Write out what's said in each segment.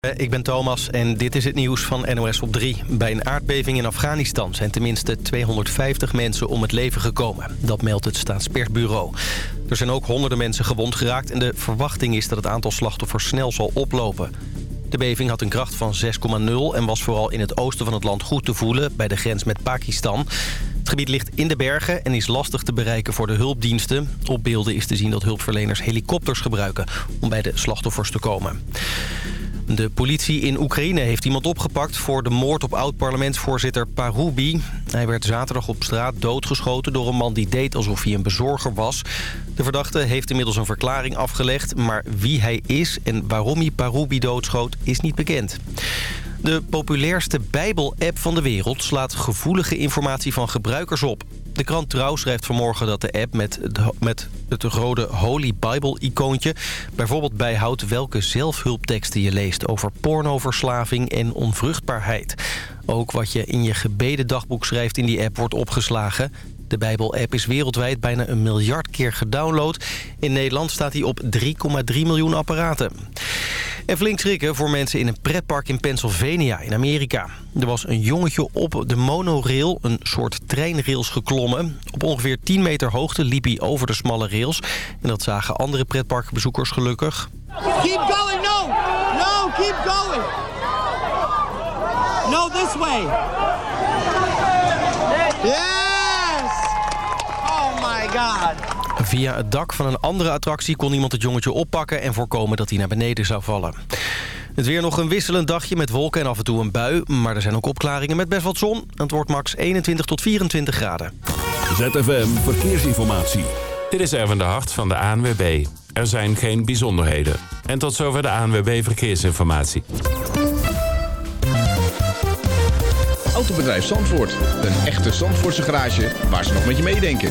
Eh, ik ben Thomas en dit is het nieuws van NOS op 3. Bij een aardbeving in Afghanistan zijn tenminste 250 mensen om het leven gekomen. Dat meldt het staatspersbureau. Er zijn ook honderden mensen gewond geraakt... en de verwachting is dat het aantal slachtoffers snel zal oplopen. De beving had een kracht van 6,0 en was vooral in het oosten van het land goed te voelen... bij de grens met Pakistan. Het gebied ligt in de bergen en is lastig te bereiken voor de hulpdiensten. Op beelden is te zien dat hulpverleners helikopters gebruiken om bij de slachtoffers te komen. De politie in Oekraïne heeft iemand opgepakt voor de moord op oud-parlementsvoorzitter Paroubi. Hij werd zaterdag op straat doodgeschoten door een man die deed alsof hij een bezorger was. De verdachte heeft inmiddels een verklaring afgelegd, maar wie hij is en waarom hij Paroubi doodschoot is niet bekend. De populairste Bijbel-app van de wereld slaat gevoelige informatie van gebruikers op. De krant Trouw schrijft vanmorgen dat de app met, met het rode Holy Bible-icoontje... bijvoorbeeld bijhoudt welke zelfhulpteksten je leest... over pornoverslaving en onvruchtbaarheid. Ook wat je in je gebedendagboek schrijft in die app wordt opgeslagen. De Bijbel-app is wereldwijd bijna een miljard keer gedownload. In Nederland staat hij op 3,3 miljoen apparaten. En flink schrikken voor mensen in een pretpark in Pennsylvania in Amerika. Er was een jongetje op de monorail, een soort treinrails geklommen. Op ongeveer 10 meter hoogte liep hij over de smalle rails. En dat zagen andere pretparkbezoekers gelukkig. Keep going, no! No, keep going! No, this way! God! Via het dak van een andere attractie kon iemand het jongetje oppakken... en voorkomen dat hij naar beneden zou vallen. Het weer nog een wisselend dagje met wolken en af en toe een bui. Maar er zijn ook opklaringen met best wat zon. Het wordt max 21 tot 24 graden. ZFM Verkeersinformatie. Dit is Erwin de Hart van de ANWB. Er zijn geen bijzonderheden. En tot zover de ANWB Verkeersinformatie. Autobedrijf Zandvoort. Een echte Zandvoortse garage waar ze nog met je meedenken.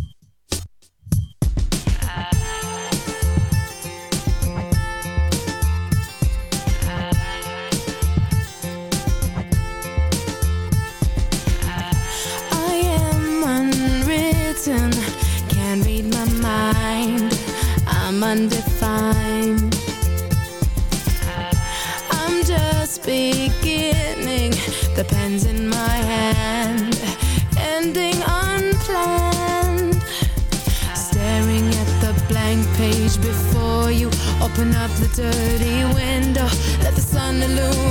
Dirty window, let the sun illuminate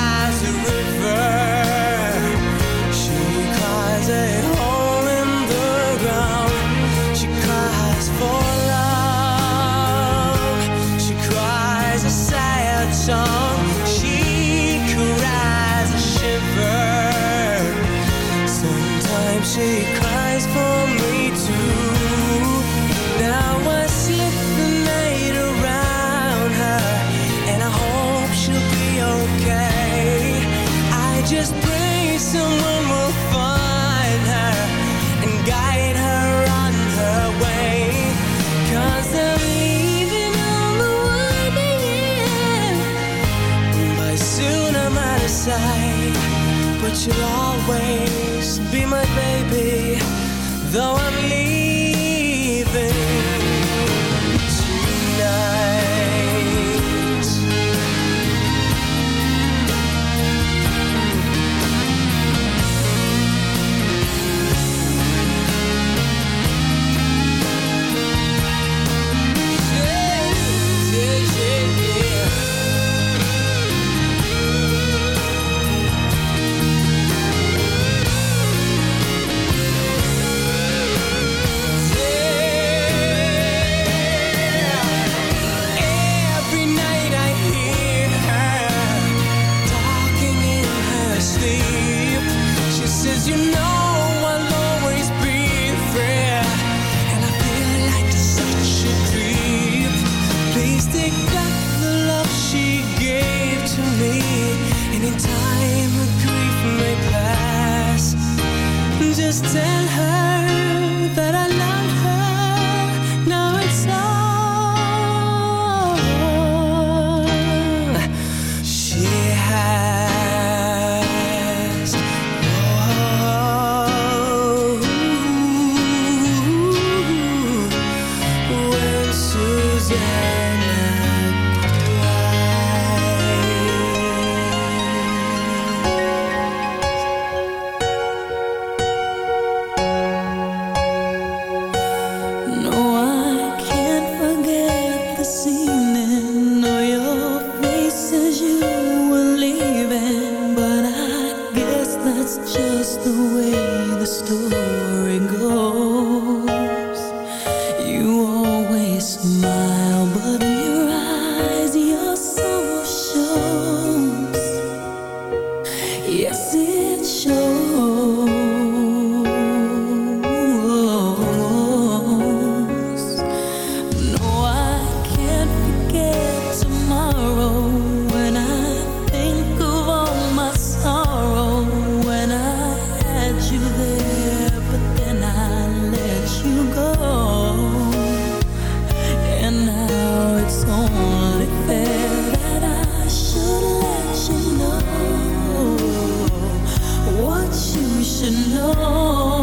though should know.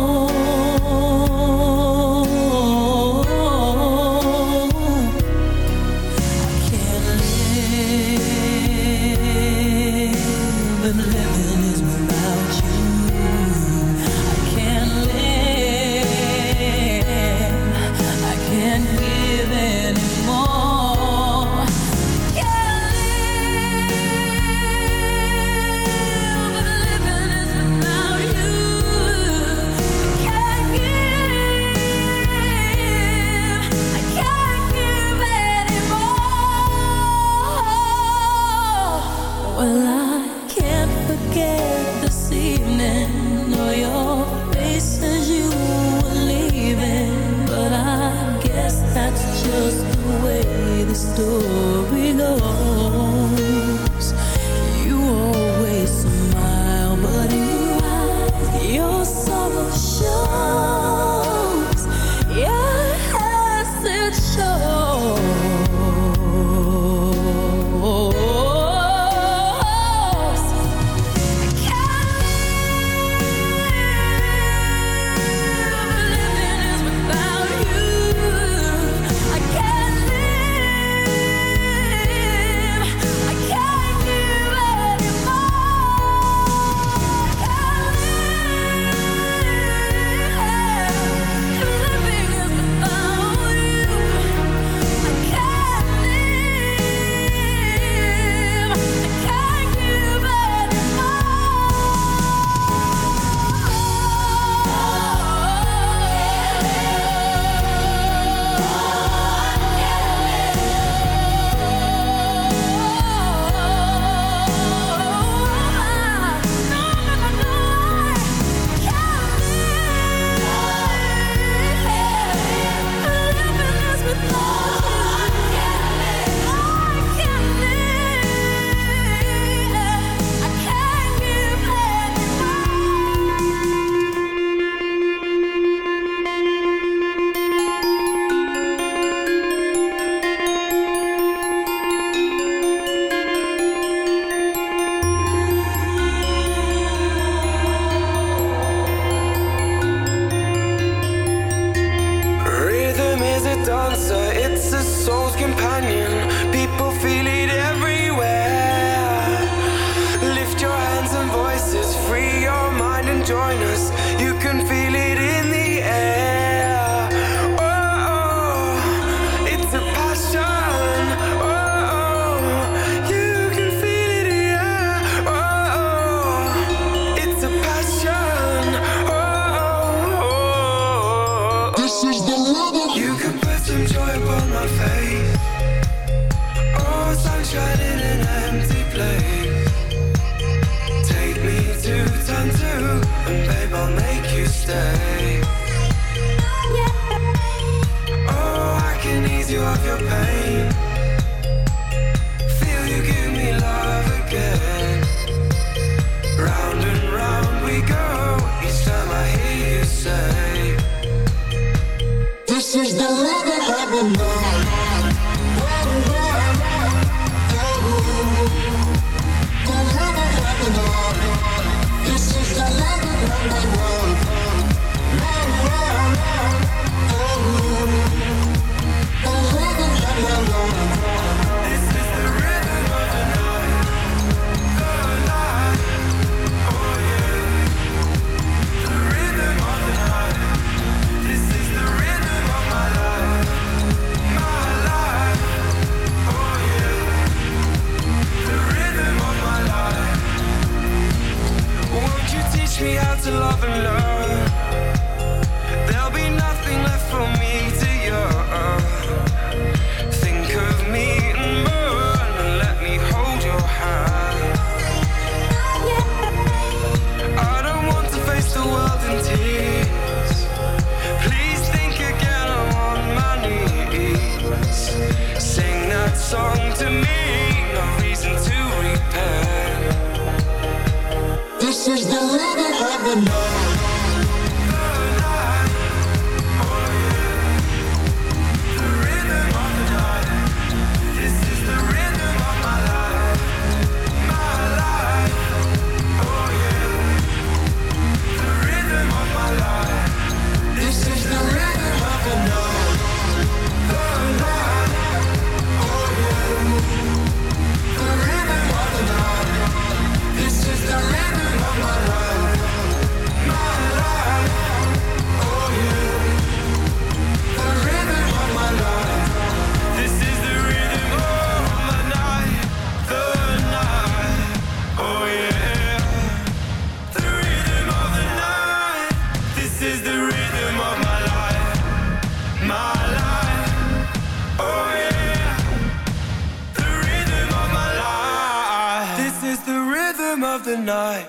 Rhythm of the night.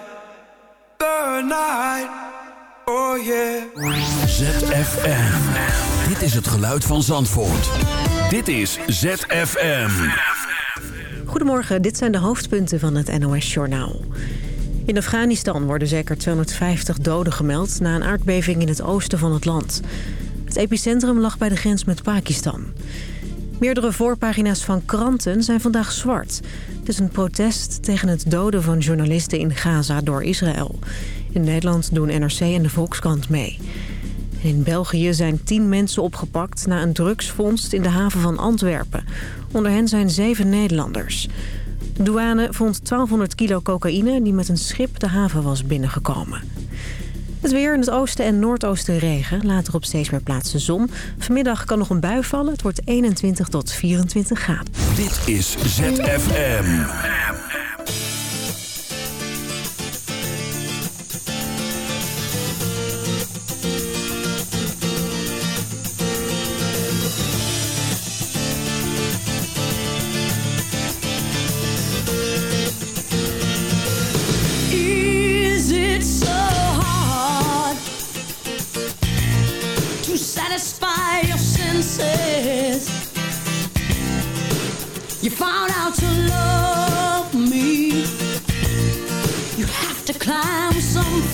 The night. Oh yeah. ZFM. Dit is het geluid van Zandvoort. Dit is ZFM. Goedemorgen, dit zijn de hoofdpunten van het NOS-journaal. In Afghanistan worden zeker 250 doden gemeld... na een aardbeving in het oosten van het land. Het epicentrum lag bij de grens met Pakistan. Meerdere voorpagina's van kranten zijn vandaag zwart. Het is een protest tegen het doden van journalisten in Gaza door Israël. In Nederland doen NRC en de Volkskrant mee. In België zijn tien mensen opgepakt na een drugsvondst in de haven van Antwerpen. Onder hen zijn zeven Nederlanders. De douane vond 1200 kilo cocaïne die met een schip de haven was binnengekomen. Het weer in het oosten en noordoosten regen. Later op steeds meer plaatsen zon. Vanmiddag kan nog een bui vallen. Het wordt 21 tot 24 graden. Dit is ZFM.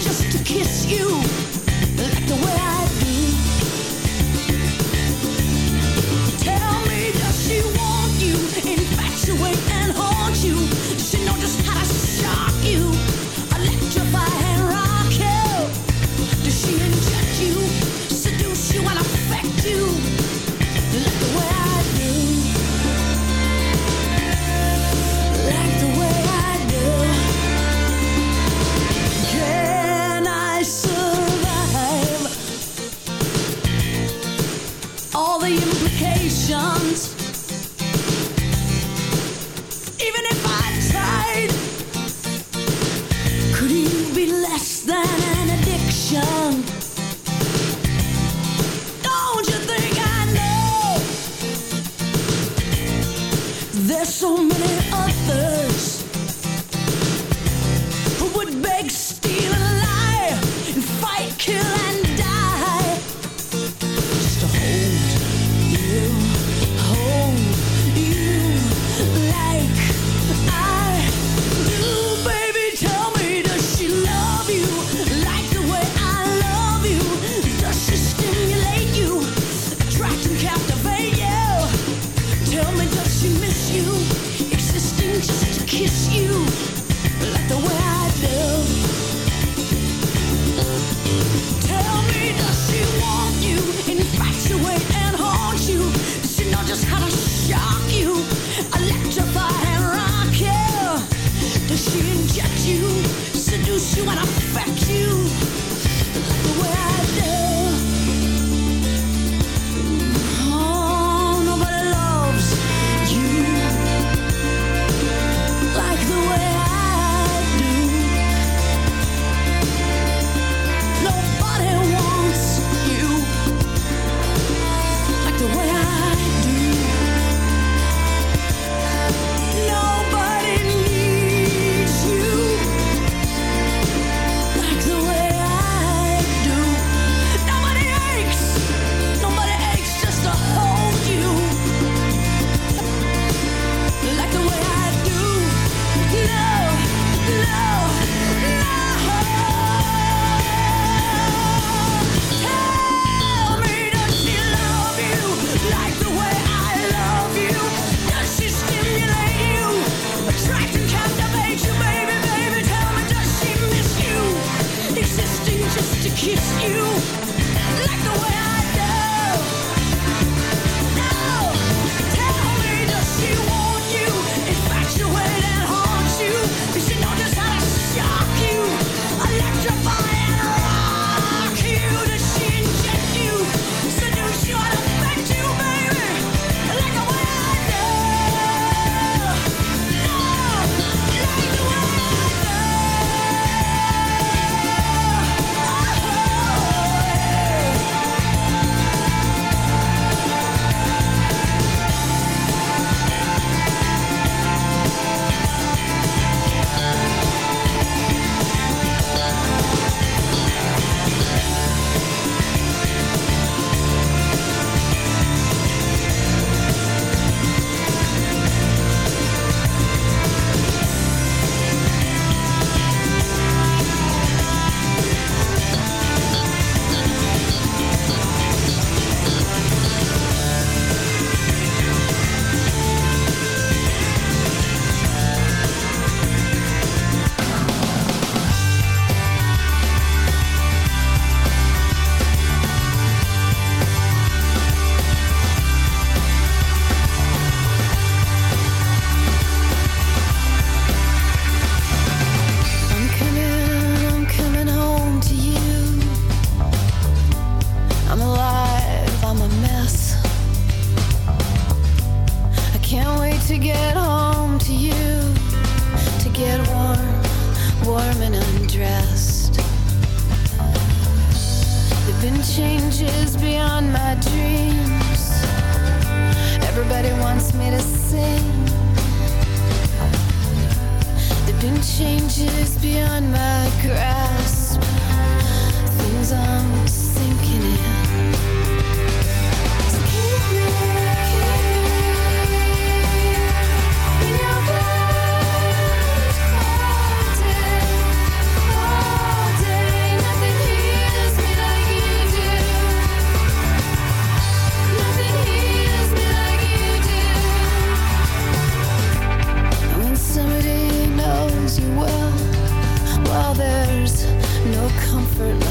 just to kiss you comfort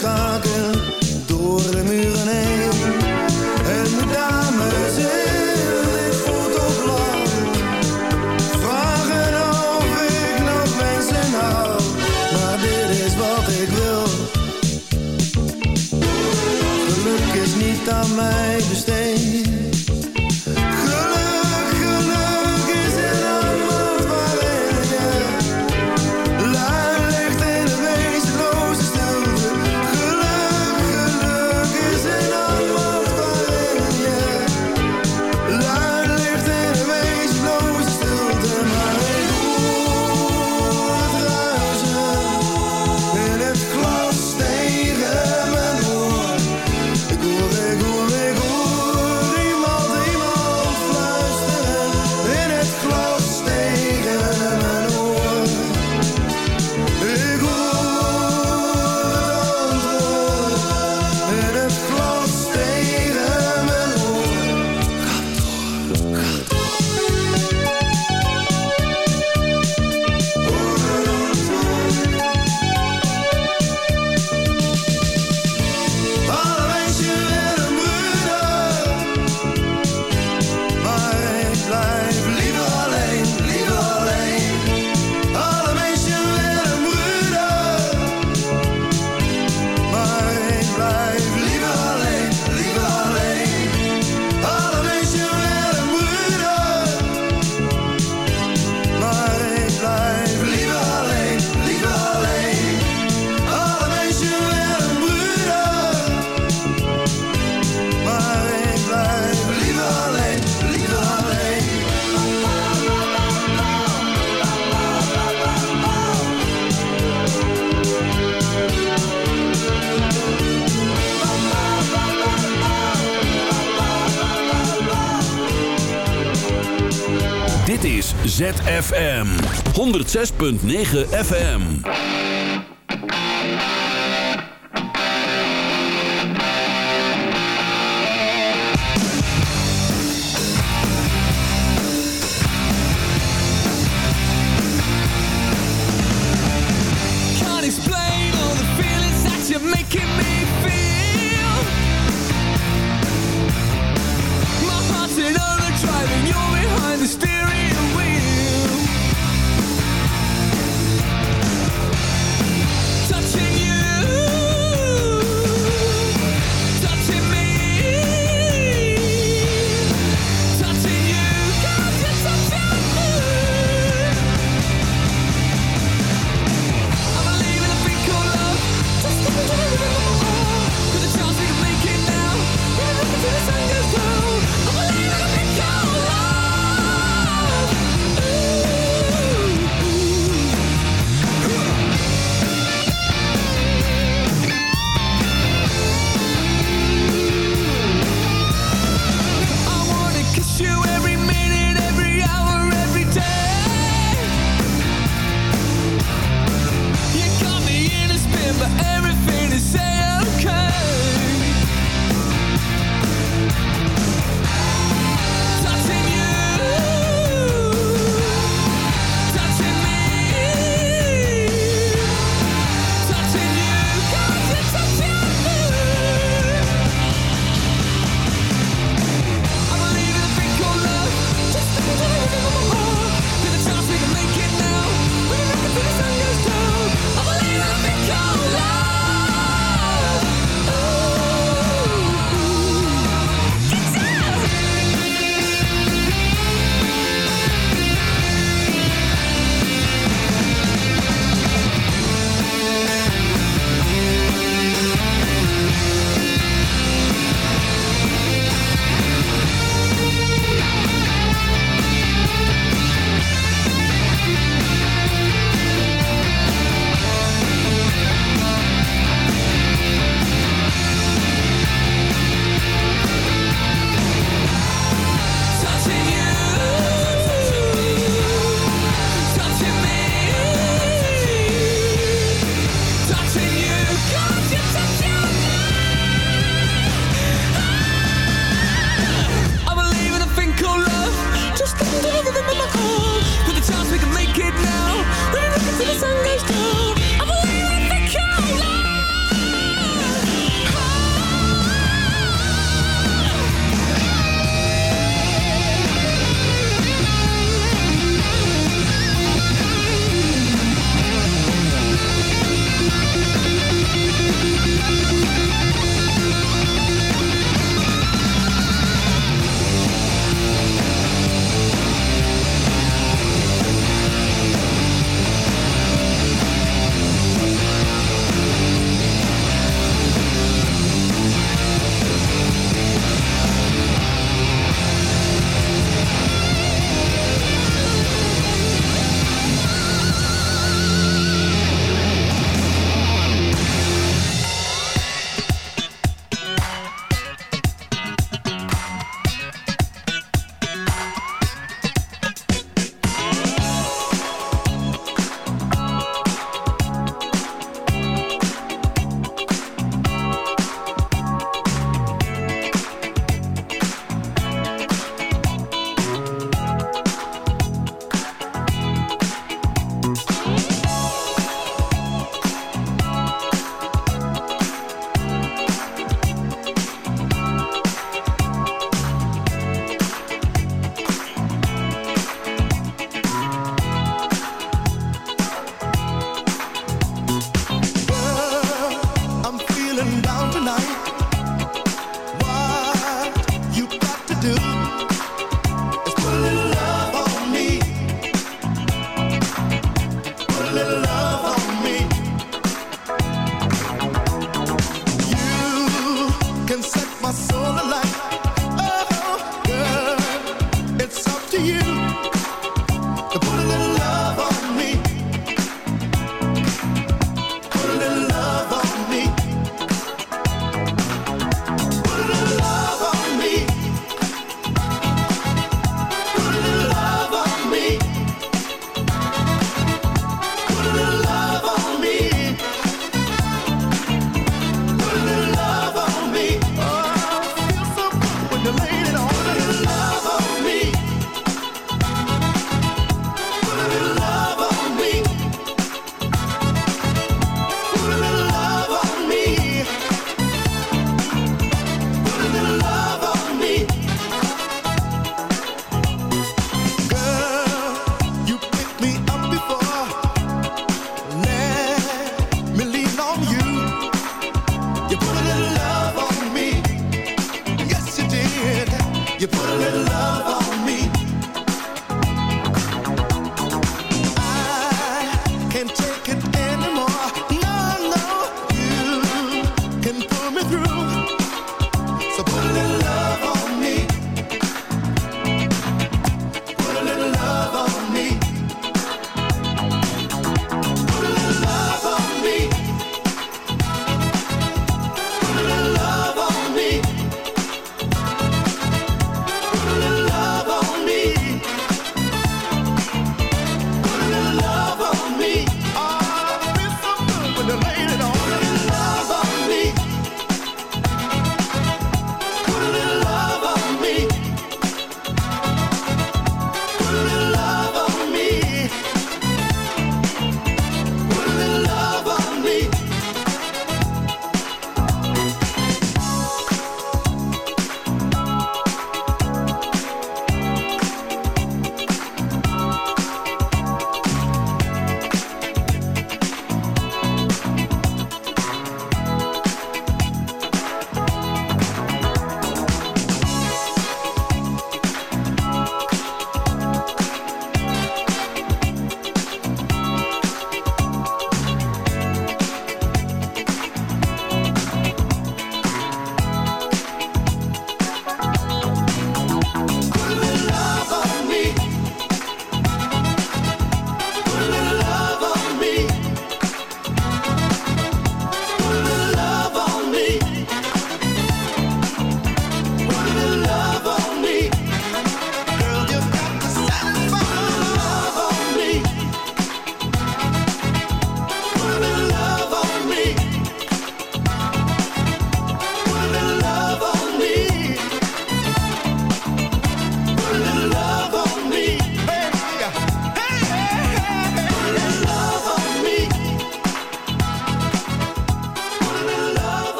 De ZFM 106.9 FM.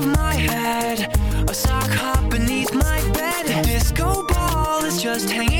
above my head. A sock hop beneath my bed. A disco ball is just hanging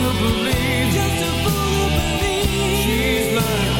To believe. Just a fool to believe. She's like